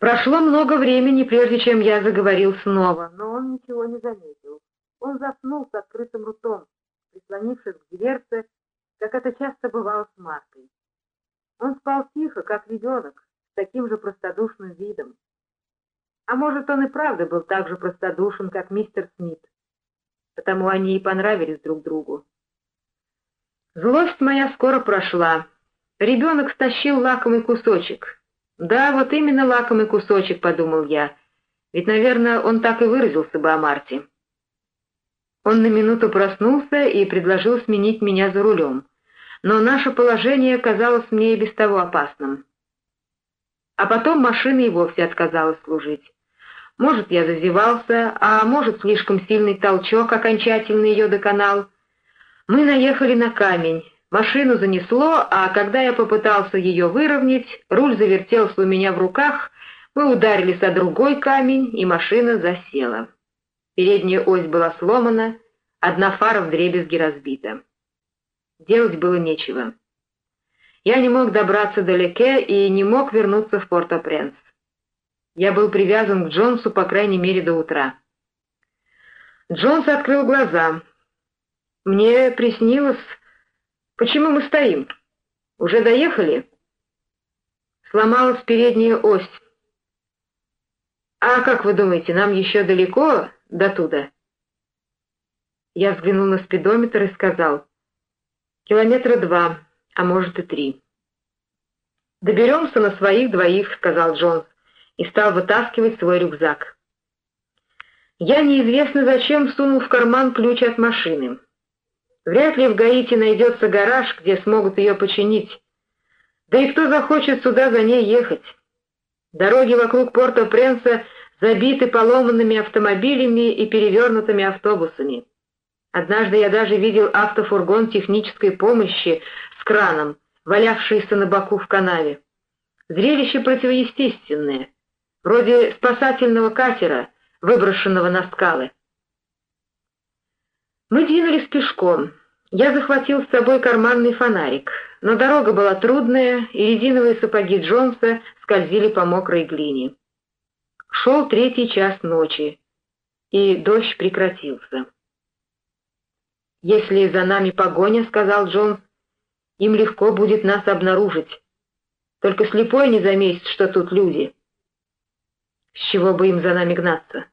Прошло много времени, прежде чем я заговорил снова, но он ничего не заметил. Он заснул с открытым ртом, прислонившись к дверце, как это часто бывало с Маркой. Он спал тихо, как ребенок, с таким же простодушным видом. А может, он и правда был так же простодушен, как мистер Смит. Потому они и понравились друг другу. Злость моя скоро прошла. Ребенок стащил лакомый кусочек — «Да, вот именно лакомый кусочек», — подумал я. Ведь, наверное, он так и выразился бы о Марте. Он на минуту проснулся и предложил сменить меня за рулем. Но наше положение казалось мне и без того опасным. А потом машина и вовсе отказалась служить. Может, я зазевался, а может, слишком сильный толчок окончательно ее доконал. Мы наехали на камень, Машину занесло, а когда я попытался ее выровнять, руль завертелся у меня в руках, мы ударились о другой камень, и машина засела. Передняя ось была сломана, одна фара вдребезги разбита. Делать было нечего. Я не мог добраться до Леке и не мог вернуться в Порто-Пренс. Я был привязан к Джонсу, по крайней мере, до утра. Джонс открыл глаза. Мне приснилось, Почему мы стоим? Уже доехали? Сломалась передняя ось. А как вы думаете, нам еще далеко до туда? Я взглянул на спидометр и сказал, километра два, а может и три. «Доберемся на своих двоих», — сказал Джонс, и стал вытаскивать свой рюкзак. Я неизвестно зачем сунул в карман ключ от машины. Вряд ли в Гаити найдется гараж, где смогут ее починить. Да и кто захочет сюда за ней ехать? Дороги вокруг порта Пренса забиты поломанными автомобилями и перевернутыми автобусами. Однажды я даже видел автофургон технической помощи с краном, валявшийся на боку в канаве. Зрелище противоестественное, вроде спасательного катера, выброшенного на скалы. Мы двинулись пешком. Я захватил с собой карманный фонарик, но дорога была трудная, и резиновые сапоги Джонса скользили по мокрой глине. Шел третий час ночи, и дождь прекратился. «Если за нами погоня, — сказал Джонс, — им легко будет нас обнаружить. Только слепой не заметит, что тут люди. С чего бы им за нами гнаться?»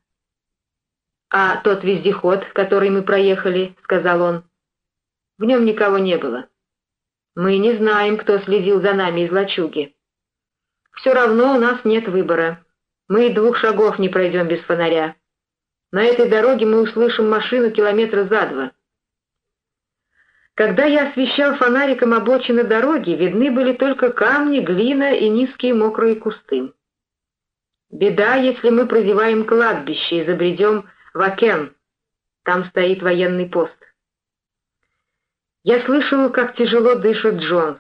«А тот вездеход, который мы проехали, — сказал он, — в нем никого не было. Мы не знаем, кто следил за нами из лачуги. Все равно у нас нет выбора. Мы двух шагов не пройдем без фонаря. На этой дороге мы услышим машину километра за два. Когда я освещал фонариком обочины дороги, видны были только камни, глина и низкие мокрые кусты. Беда, если мы прозеваем кладбище и забредем Вакен. Там стоит военный пост. Я слышал, как тяжело дышит Джонс,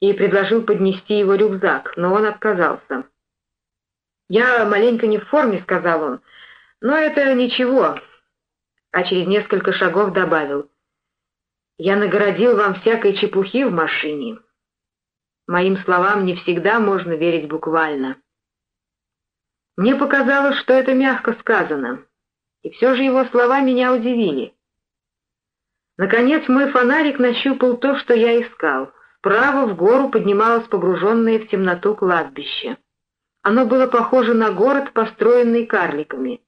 и предложил поднести его рюкзак, но он отказался. «Я маленько не в форме», — сказал он, — «но это ничего». А через несколько шагов добавил, «Я нагородил вам всякой чепухи в машине». Моим словам не всегда можно верить буквально. Мне показалось, что это мягко сказано и все же его слова меня удивили. Наконец мой фонарик нащупал то, что я искал. Справа в гору поднималось погруженное в темноту кладбище. Оно было похоже на город, построенный карликами.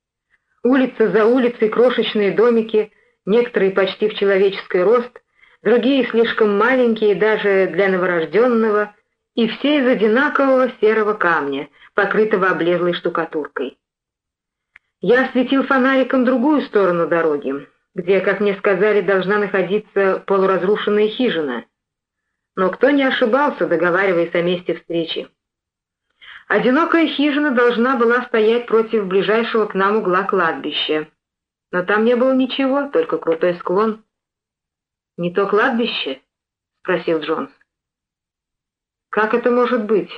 Улица за улицей крошечные домики, некоторые почти в человеческий рост, другие слишком маленькие даже для новорожденного, и все из одинакового серого камня, покрытого облезлой штукатуркой. Я осветил фонариком другую сторону дороги, где, как мне сказали, должна находиться полуразрушенная хижина. Но кто не ошибался, договариваясь о месте встречи. Одинокая хижина должна была стоять против ближайшего к нам угла кладбища. Но там не было ничего, только крутой склон. «Не то кладбище?» — спросил Джонс. «Как это может быть?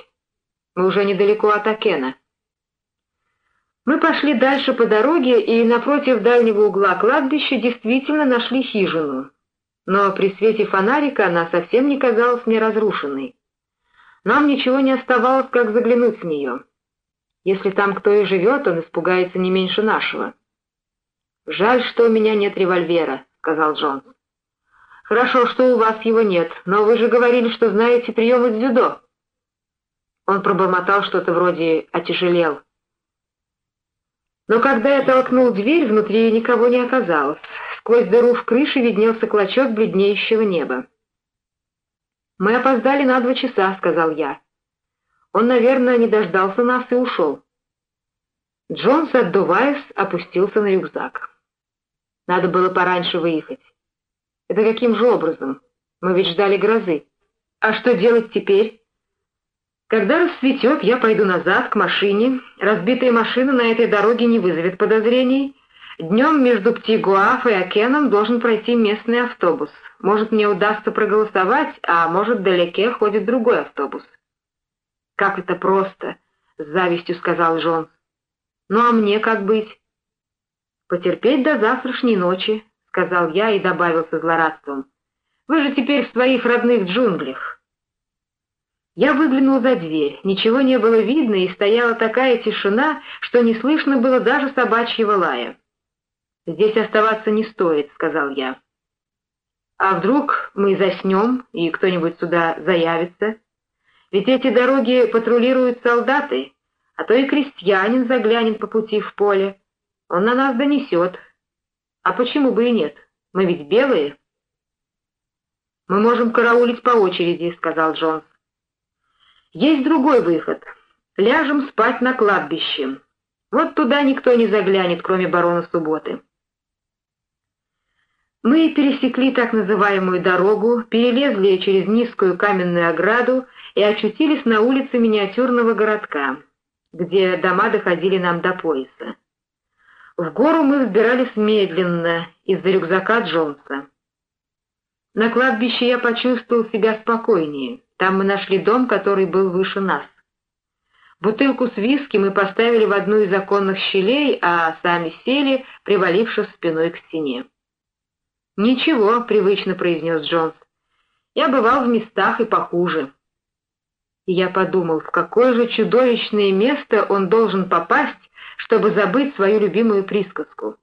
Мы уже недалеко от Акена». Мы пошли дальше по дороге и напротив дальнего угла кладбища действительно нашли хижину. Но при свете фонарика она совсем не казалась мне разрушенной. Нам ничего не оставалось, как заглянуть в нее. Если там кто и живет, он испугается не меньше нашего. «Жаль, что у меня нет револьвера», — сказал Джонс. «Хорошо, что у вас его нет, но вы же говорили, что знаете прием из дзюдо». Он пробормотал что-то вроде «отяжелел». Но когда я толкнул дверь, внутри никого не оказалось. Сквозь дыру в крыше виднелся клочок бледнеющего неба. «Мы опоздали на два часа», — сказал я. Он, наверное, не дождался нас и ушел. Джонс, отдуваясь, опустился на рюкзак. Надо было пораньше выехать. Это каким же образом? Мы ведь ждали грозы. А что делать теперь? Когда расцветет, я пойду назад к машине. Разбитая машина на этой дороге не вызовет подозрений. Днем между Птигуаф и Акеном должен пройти местный автобус. Может, мне удастся проголосовать, а может, вдалеке ходит другой автобус. «Как это просто!» — с завистью сказал Джонс. «Ну а мне как быть?» «Потерпеть до завтрашней ночи», — сказал я и добавил со злорадством. «Вы же теперь в своих родных джунглях». Я выглянул за дверь. Ничего не было видно, и стояла такая тишина, что не слышно было даже собачьего лая. «Здесь оставаться не стоит», — сказал я. «А вдруг мы заснем, и кто-нибудь сюда заявится? Ведь эти дороги патрулируют солдаты, а то и крестьянин заглянет по пути в поле. Он на нас донесет. А почему бы и нет? Мы ведь белые». «Мы можем караулить по очереди», — сказал Джонс. Есть другой выход. Ляжем спать на кладбище. Вот туда никто не заглянет, кроме барона Субботы. Мы пересекли так называемую дорогу, перелезли через низкую каменную ограду и очутились на улице миниатюрного городка, где дома доходили нам до пояса. В гору мы взбирались медленно из-за рюкзака Джонса. На кладбище я почувствовал себя спокойнее. Там мы нашли дом, который был выше нас. Бутылку с виски мы поставили в одну из оконных щелей, а сами сели, привалившись спиной к стене. «Ничего», — привычно произнес Джонс. «Я бывал в местах и похуже». И я подумал, в какое же чудовищное место он должен попасть, чтобы забыть свою любимую присказку.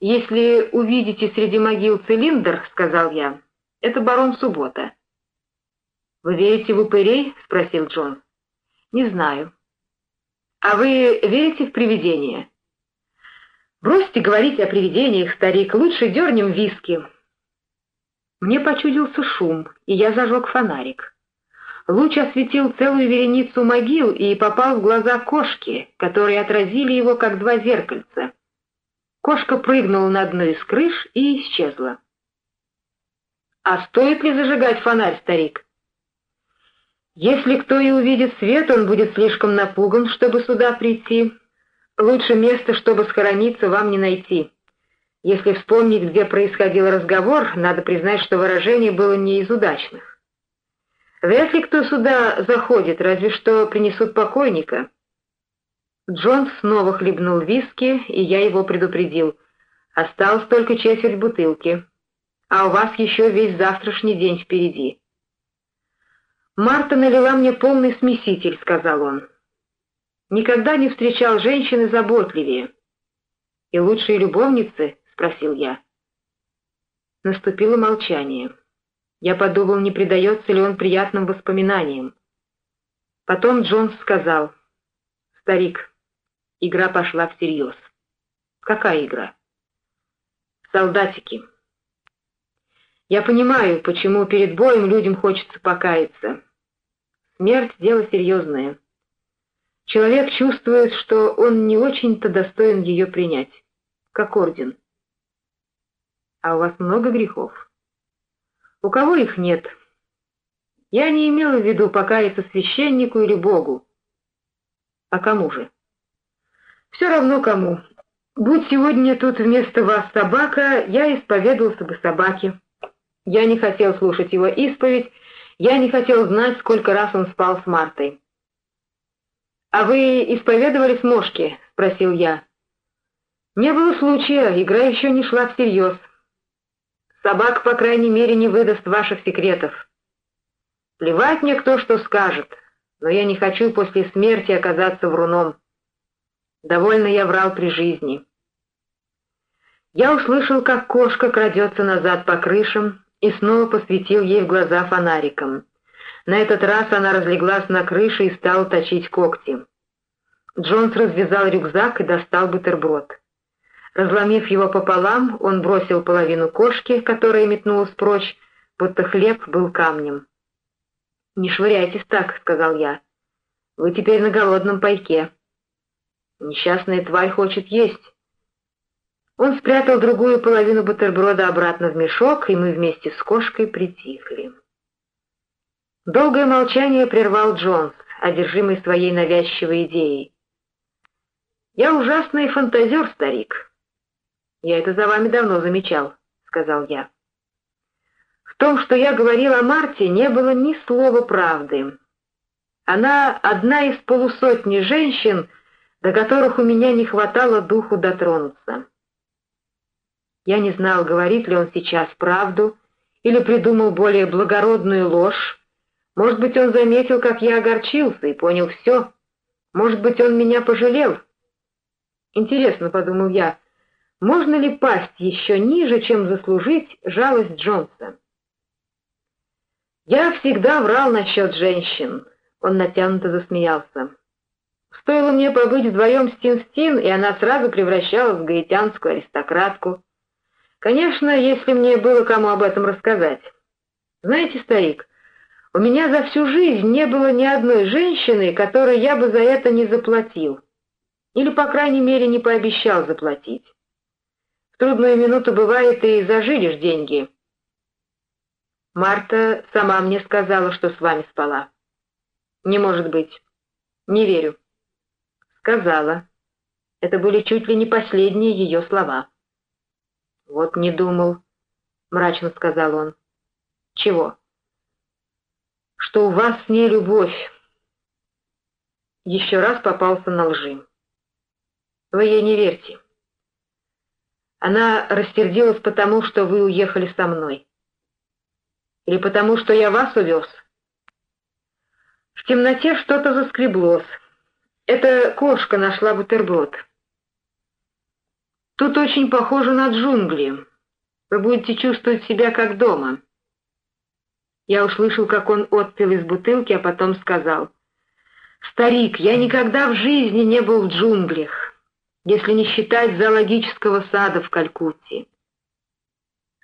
«Если увидите среди могил цилиндр, — сказал я, — это барон Суббота. «Вы верите в упырей?» — спросил Джон. «Не знаю». «А вы верите в привидения?» «Бросьте говорить о привидениях, старик, лучше дернем виски». Мне почудился шум, и я зажег фонарик. Луч осветил целую вереницу могил и попал в глаза кошки, которые отразили его, как два зеркальца. Кошка прыгнула на одну из крыш и исчезла. «А стоит ли зажигать фонарь, старик?» Если кто и увидит свет, он будет слишком напуган, чтобы сюда прийти. Лучше место, чтобы схорониться, вам не найти. Если вспомнить, где происходил разговор, надо признать, что выражение было не из удачных. Вряд ли кто сюда заходит, разве что принесут покойника. Джон снова хлебнул виски, и я его предупредил. Осталось только четверть бутылки. А у вас еще весь завтрашний день впереди. «Марта налила мне полный смеситель», — сказал он. «Никогда не встречал женщины заботливее». «И лучшие любовницы?» — спросил я. Наступило молчание. Я подумал, не предается ли он приятным воспоминаниям. Потом Джонс сказал, «Старик, игра пошла всерьез». «Какая игра?» «Солдатики». Я понимаю, почему перед боем людям хочется покаяться. Смерть — дело серьезное. Человек чувствует, что он не очень-то достоин ее принять, как орден. А у вас много грехов? У кого их нет? Я не имела в виду покаяться священнику или Богу. А кому же? Все равно кому. Будь сегодня тут вместо вас собака, я исповедовался бы собаке. Я не хотел слушать его исповедь, я не хотел знать, сколько раз он спал с Мартой. «А вы исповедовались Мошке?» — спросил я. «Не было случая, игра еще не шла всерьез. Собак, по крайней мере, не выдаст ваших секретов. Плевать мне, кто что скажет. но я не хочу после смерти оказаться вруном. Довольно я врал при жизни. Я услышал, как кошка крадется назад по крышам, и снова посветил ей в глаза фонариком. На этот раз она разлеглась на крыше и стала точить когти. Джонс развязал рюкзак и достал бутерброд. Разломив его пополам, он бросил половину кошки, которая метнулась прочь, будто хлеб был камнем. «Не швыряйтесь так», — сказал я. «Вы теперь на голодном пайке». «Несчастная тварь хочет есть». Он спрятал другую половину бутерброда обратно в мешок, и мы вместе с кошкой притихли. Долгое молчание прервал Джонс, одержимый своей навязчивой идеей. «Я ужасный фантазер, старик». «Я это за вами давно замечал», — сказал я. В том, что я говорил о Марте, не было ни слова правды. Она одна из полусотни женщин, до которых у меня не хватало духу дотронуться. Я не знал, говорит ли он сейчас правду или придумал более благородную ложь. Может быть, он заметил, как я огорчился и понял все. Может быть, он меня пожалел. Интересно, — подумал я, — можно ли пасть еще ниже, чем заслужить жалость Джонса? Я всегда врал насчет женщин. Он натянуто засмеялся. Стоило мне побыть вдвоем с Тинстин, и она сразу превращалась в гаитянскую аристократку. Конечно, если мне было кому об этом рассказать. Знаете, старик, у меня за всю жизнь не было ни одной женщины, которой я бы за это не заплатил. Или, по крайней мере, не пообещал заплатить. В трудную минуту бывает и зажилишь деньги. Марта сама мне сказала, что с вами спала. Не может быть. Не верю. Сказала. Это были чуть ли не последние ее слова. «Вот не думал», — мрачно сказал он. «Чего?» «Что у вас с ней любовь». Еще раз попался на лжи. Вы ей не верьте. Она растердилась потому, что вы уехали со мной. Или потому, что я вас увез. В темноте что-то заскреблось. Эта кошка нашла бутерброд. Тут очень похоже на джунгли. Вы будете чувствовать себя как дома. Я услышал, как он отпил из бутылки, а потом сказал. «Старик, я никогда в жизни не был в джунглях, если не считать зоологического сада в Калькутте».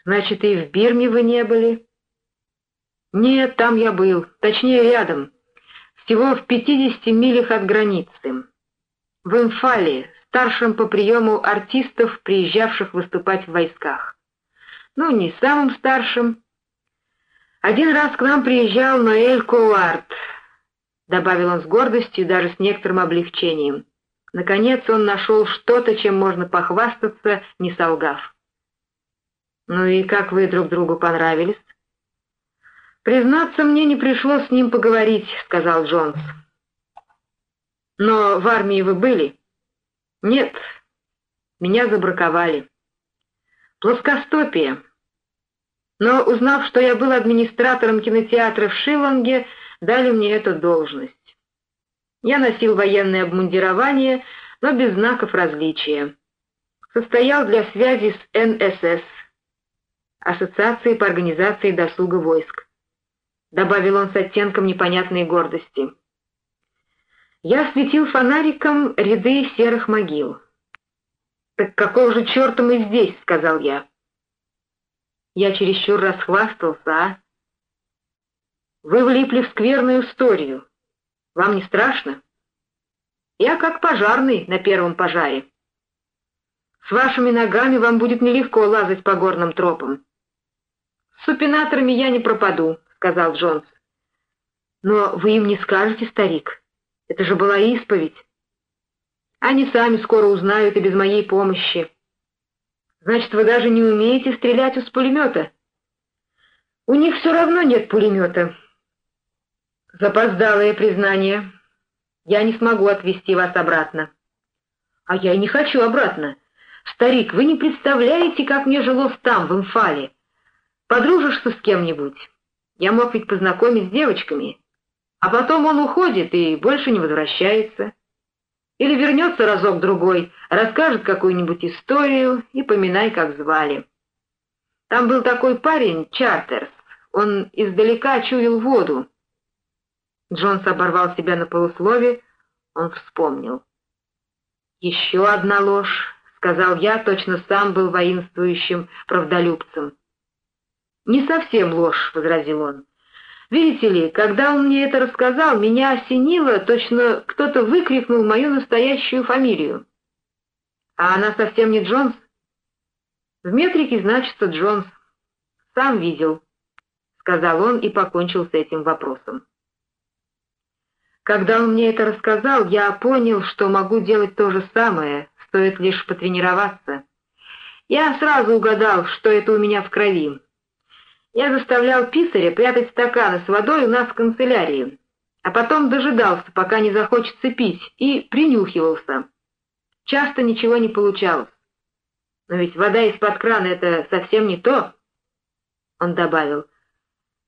«Значит, и в Бирме вы не были?» «Нет, там я был, точнее, рядом, всего в 50 милях от границы. В Имфале, старшим по приему артистов, приезжавших выступать в войсках. Ну, не самым старшим. Один раз к нам приезжал Ноэль Коуарт, добавил он с гордостью и даже с некоторым облегчением. Наконец он нашел что-то, чем можно похвастаться, не солгав. «Ну и как вы друг другу понравились?» «Признаться, мне не пришлось с ним поговорить», — сказал Джонс. «Но в армии вы были?» Нет, меня забраковали. Плоскостопие. Но узнав, что я был администратором кинотеатра в Шилланге, дали мне эту должность. Я носил военное обмундирование, но без знаков различия. Состоял для связи с НСС, Ассоциацией по организации досуга войск. Добавил он с оттенком непонятной гордости. Я осветил фонариком ряды серых могил. «Так какого же черта мы здесь?» — сказал я. Я чересчур расхвастался, а? Вы влипли в скверную историю. Вам не страшно? Я как пожарный на первом пожаре. С вашими ногами вам будет нелегко лазать по горным тропам. С супинаторами я не пропаду, — сказал Джонс. Но вы им не скажете, старик, это же была исповедь. Они сами скоро узнают и без моей помощи. Значит, вы даже не умеете стрелять из пулемета? У них все равно нет пулемета. Запоздалое признание. Я не смогу отвезти вас обратно. А я и не хочу обратно. Старик, вы не представляете, как мне жилось там, в Имфале. Подружишься с кем-нибудь? Я мог ведь познакомить с девочками. А потом он уходит и больше не возвращается. Или вернется разок-другой, расскажет какую-нибудь историю и поминай, как звали. Там был такой парень, Чартерс, он издалека чуял воду. Джонс оборвал себя на полуслове, он вспомнил. «Еще одна ложь», — сказал я, точно сам был воинствующим правдолюбцем. «Не совсем ложь», — возразил он. «Видите ли, когда он мне это рассказал, меня осенило, точно кто-то выкрикнул мою настоящую фамилию. А она совсем не Джонс?» «В метрике значится Джонс. Сам видел», — сказал он и покончил с этим вопросом. Когда он мне это рассказал, я понял, что могу делать то же самое, стоит лишь потренироваться. Я сразу угадал, что это у меня в крови. Я заставлял писаря прятать стаканы с водой у нас в канцелярии, а потом дожидался, пока не захочется пить, и принюхивался. Часто ничего не получалось. Но ведь вода из-под крана — это совсем не то. Он добавил,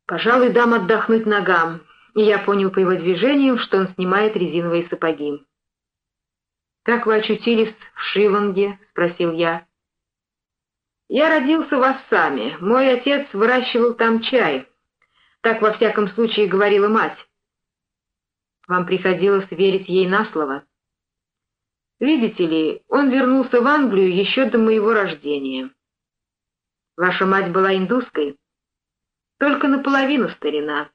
«Пожалуй, дам отдохнуть ногам, и я понял по его движениям, что он снимает резиновые сапоги. «Как вы очутились в Шиванге?» — спросил я. «Я родился в Ассаме. Мой отец выращивал там чай. Так, во всяком случае, говорила мать. Вам приходилось верить ей на слово. Видите ли, он вернулся в Англию еще до моего рождения. Ваша мать была индуской? Только наполовину старина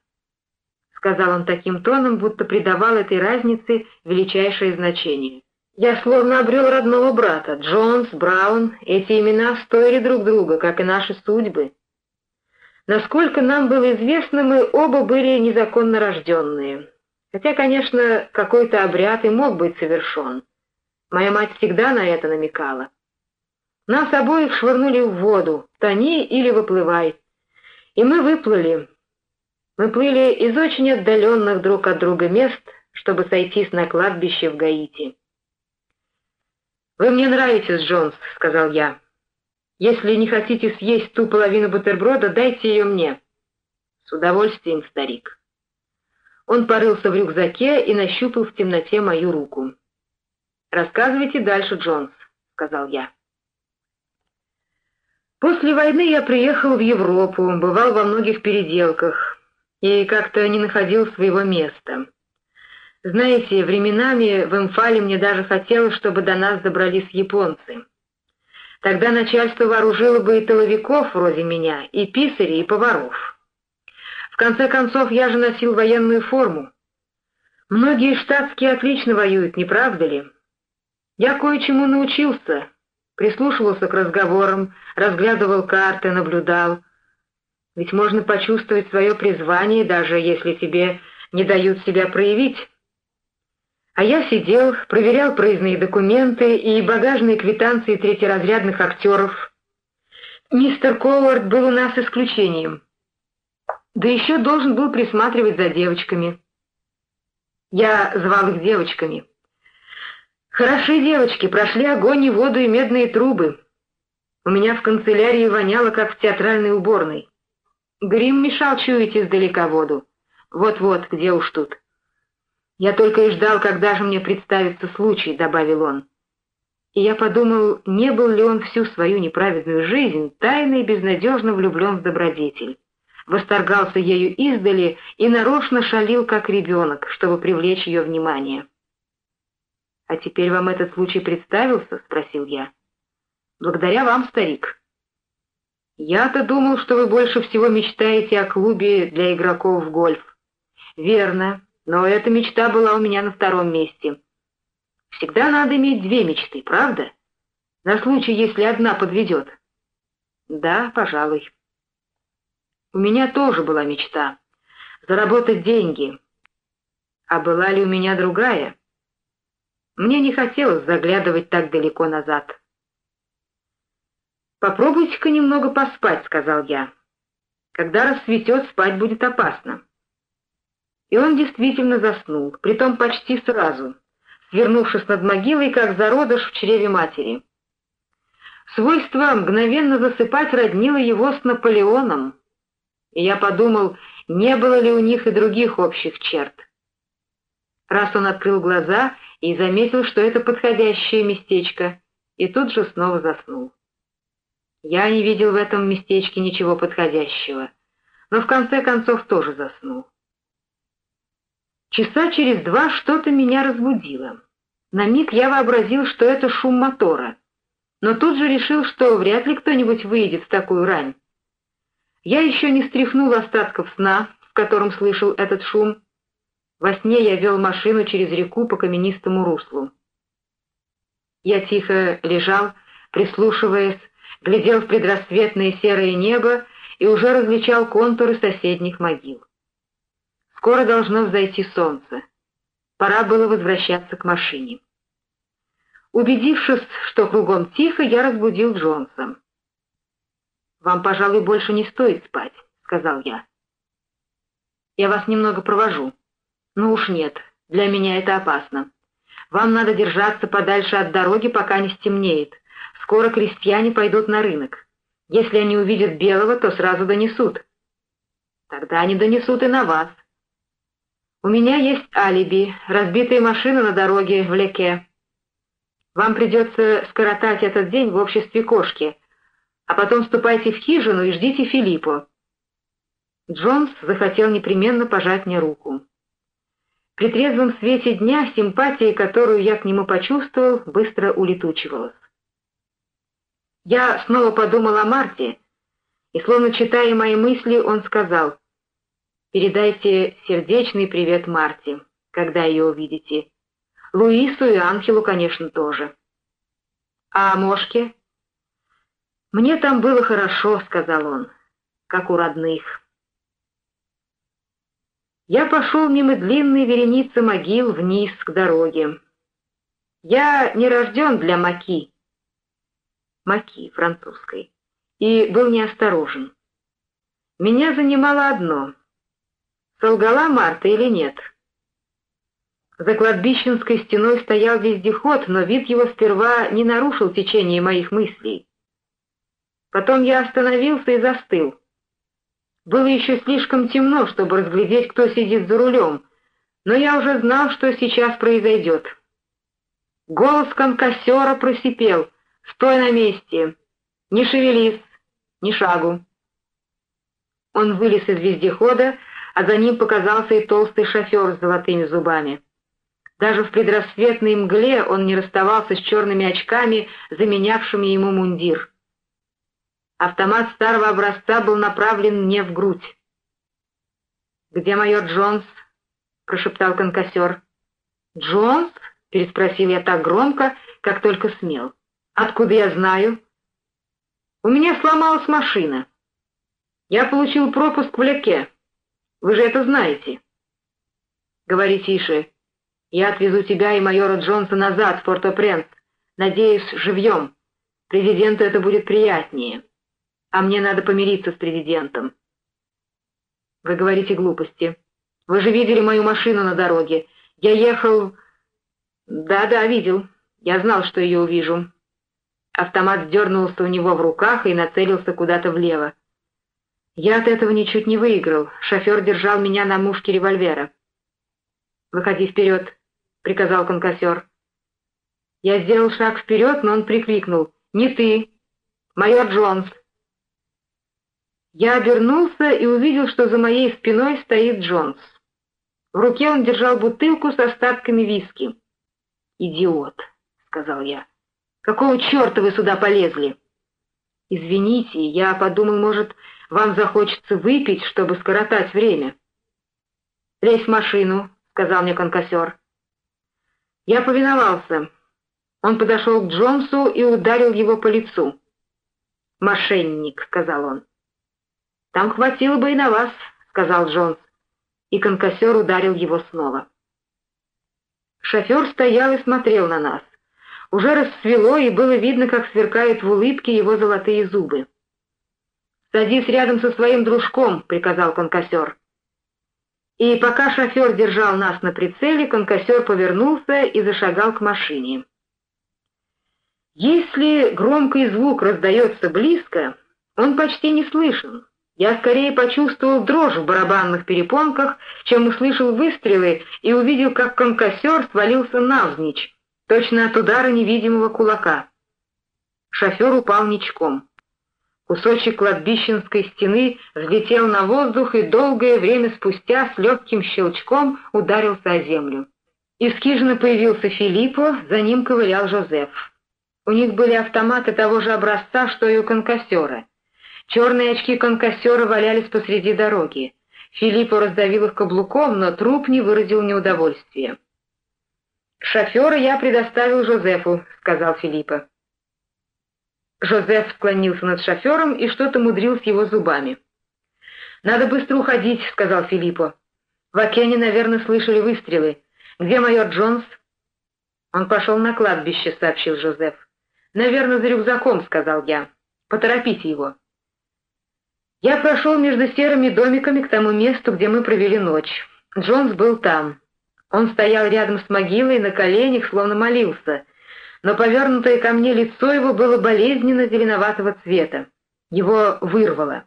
сказал он таким тоном, будто придавал этой разнице величайшее значение. Я словно обрел родного брата. Джонс, Браун, эти имена стоили друг друга, как и наши судьбы. Насколько нам было известно, мы оба были незаконно рожденные. Хотя, конечно, какой-то обряд и мог быть совершен. Моя мать всегда на это намекала. Нас обоих швырнули в воду, тони или выплывай. И мы выплыли, мы плыли из очень отдаленных друг от друга мест, чтобы сойтись на кладбище в Гаити. «Вы мне нравитесь, Джонс», — сказал я. «Если не хотите съесть ту половину бутерброда, дайте ее мне». «С удовольствием, старик». Он порылся в рюкзаке и нащупал в темноте мою руку. «Рассказывайте дальше, Джонс», — сказал я. После войны я приехал в Европу, бывал во многих переделках, и как-то не находил своего места. Знаете, временами в Имфале мне даже хотелось, чтобы до нас добрались японцы. Тогда начальство вооружило бы и толовиков вроде меня, и писарей, и поваров. В конце концов, я же носил военную форму. Многие штатские отлично воюют, не правда ли? Я кое-чему научился, прислушивался к разговорам, разглядывал карты, наблюдал — ведь можно почувствовать свое призвание, даже если тебе не дают себя проявить. А я сидел, проверял проездные документы и багажные квитанции третьеразрядных актеров. Мистер Ковард был у нас исключением. Да еще должен был присматривать за девочками. Я звал их девочками. Хороши девочки, прошли огонь и воду и медные трубы. У меня в канцелярии воняло, как в театральной уборной. Грим мешал чуять издалека воду. Вот-вот, где уж тут. Я только и ждал, когда же мне представится случай, — добавил он. И я подумал, не был ли он всю свою неправедную жизнь тайно и безнадежно влюблен в добродетель. Восторгался ею издали и нарочно шалил, как ребенок, чтобы привлечь ее внимание. «А теперь вам этот случай представился?» — спросил я. «Благодаря вам, старик». «Я-то думал, что вы больше всего мечтаете о клубе для игроков в гольф». «Верно, но эта мечта была у меня на втором месте. Всегда надо иметь две мечты, правда? На случай, если одна подведет». «Да, пожалуй». «У меня тоже была мечта — заработать деньги. А была ли у меня другая?» Мне не хотелось заглядывать так далеко назад. «Попробуйте-ка немного поспать», — сказал я. «Когда рассветет, спать будет опасно». И он действительно заснул, притом почти сразу, свернувшись над могилой, как зародыш в чреве матери. Свойство мгновенно засыпать роднило его с Наполеоном, и я подумал, не было ли у них и других общих черт. раз он открыл глаза и заметил, что это подходящее местечко, и тут же снова заснул. Я не видел в этом местечке ничего подходящего, но в конце концов тоже заснул. Часа через два что-то меня разбудило. На миг я вообразил, что это шум мотора, но тут же решил, что вряд ли кто-нибудь выйдет в такую рань. Я еще не стряхнул остатков сна, в котором слышал этот шум. Во сне я вел машину через реку по каменистому руслу. Я тихо лежал, прислушиваясь, глядел в предрассветное серое небо и уже различал контуры соседних могил. Скоро должно взойти солнце. Пора было возвращаться к машине. Убедившись, что кругом тихо, я разбудил Джонса. «Вам, пожалуй, больше не стоит спать», — сказал я. «Я вас немного провожу». «Ну уж нет, для меня это опасно. Вам надо держаться подальше от дороги, пока не стемнеет. Скоро крестьяне пойдут на рынок. Если они увидят белого, то сразу донесут. Тогда они донесут и на вас. У меня есть алиби, разбитые машины на дороге в Леке. Вам придется скоротать этот день в обществе кошки, а потом ступайте в хижину и ждите Филиппа. Джонс захотел непременно пожать мне руку. При трезвом свете дня симпатия, которую я к нему почувствовал, быстро улетучивалась. Я снова подумал о Марте, и, словно читая мои мысли, он сказал, «Передайте сердечный привет Марте, когда ее увидите. Луису и Анхелу, конечно, тоже». «А Мошке?» «Мне там было хорошо», — сказал он, — «как у родных». Я пошел мимо длинной вереницы могил вниз к дороге. Я не рожден для маки, маки французской, и был неосторожен. Меня занимало одно — солгала Марта или нет. За кладбищенской стеной стоял вездеход, но вид его сперва не нарушил течение моих мыслей. Потом я остановился и застыл. Было еще слишком темно, чтобы разглядеть, кто сидит за рулем, но я уже знал, что сейчас произойдет. Голос конкассера просипел. «Стой на месте! Не шевелись! Ни шагу!» Он вылез из вездехода, а за ним показался и толстый шофер с золотыми зубами. Даже в предрассветной мгле он не расставался с черными очками, заменявшими ему мундир. Автомат старого образца был направлен мне в грудь. «Где майор Джонс?» — прошептал конкассер. «Джонс?» — переспросил я так громко, как только смел. «Откуда я знаю?» «У меня сломалась машина. Я получил пропуск в Леке. Вы же это знаете». «Говори тише. Я отвезу тебя и майора Джонса назад в Порто-Пренс. Надеюсь, живьем. Президенту это будет приятнее» а мне надо помириться с президентом. Вы говорите глупости. Вы же видели мою машину на дороге. Я ехал... Да-да, видел. Я знал, что ее увижу. Автомат дернулся у него в руках и нацелился куда-то влево. Я от этого ничуть не выиграл. Шофер держал меня на мушке револьвера. «Выходи вперед», — приказал конкассер. Я сделал шаг вперед, но он прикрикнул. «Не ты! Майор Джонс!» Я обернулся и увидел, что за моей спиной стоит Джонс. В руке он держал бутылку с остатками виски. «Идиот», — сказал я. «Какого черта вы сюда полезли?» «Извините, я подумал, может, вам захочется выпить, чтобы скоротать время». «Лезь в машину», — сказал мне конкассер. Я повиновался. Он подошел к Джонсу и ударил его по лицу. «Мошенник», — сказал он. «Там хватило бы и на вас», — сказал Джонс, и конкассер ударил его снова. Шофер стоял и смотрел на нас. Уже расцвело, и было видно, как сверкают в улыбке его золотые зубы. «Садись рядом со своим дружком», — приказал конкассер. И пока шофер держал нас на прицеле, конкассер повернулся и зашагал к машине. Если громкий звук раздается близко, он почти не слышен, Я скорее почувствовал дрожь в барабанных перепонках, чем услышал выстрелы и увидел, как конкассер свалился навзничь, точно от удара невидимого кулака. Шофер упал ничком. Кусочек кладбищенской стены взлетел на воздух и долгое время спустя с легким щелчком ударился о землю. Из хижины появился Филиппо, за ним ковылял Жозеф. У них были автоматы того же образца, что и у конкассера. Черные очки конкассера валялись посреди дороги. Филиппо раздавил их каблуком, но труп не выразил неудовольствия. «Шофера я предоставил Жозефу», — сказал Филиппо. Жозеф склонился над шофером и что-то мудрил с его зубами. «Надо быстро уходить», — сказал Филиппо. «В Акене, наверное, слышали выстрелы. Где майор Джонс?» «Он пошел на кладбище», — сообщил Жозеф. «Наверное, за рюкзаком», — сказал я. «Поторопите его». Я прошел между серыми домиками к тому месту, где мы провели ночь. Джонс был там. Он стоял рядом с могилой на коленях, словно молился, но повернутое ко мне лицо его было болезненно зеленоватого цвета. Его вырвало.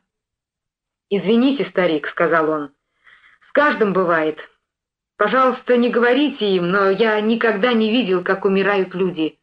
«Извините, старик», — сказал он, — «с каждым бывает. Пожалуйста, не говорите им, но я никогда не видел, как умирают люди.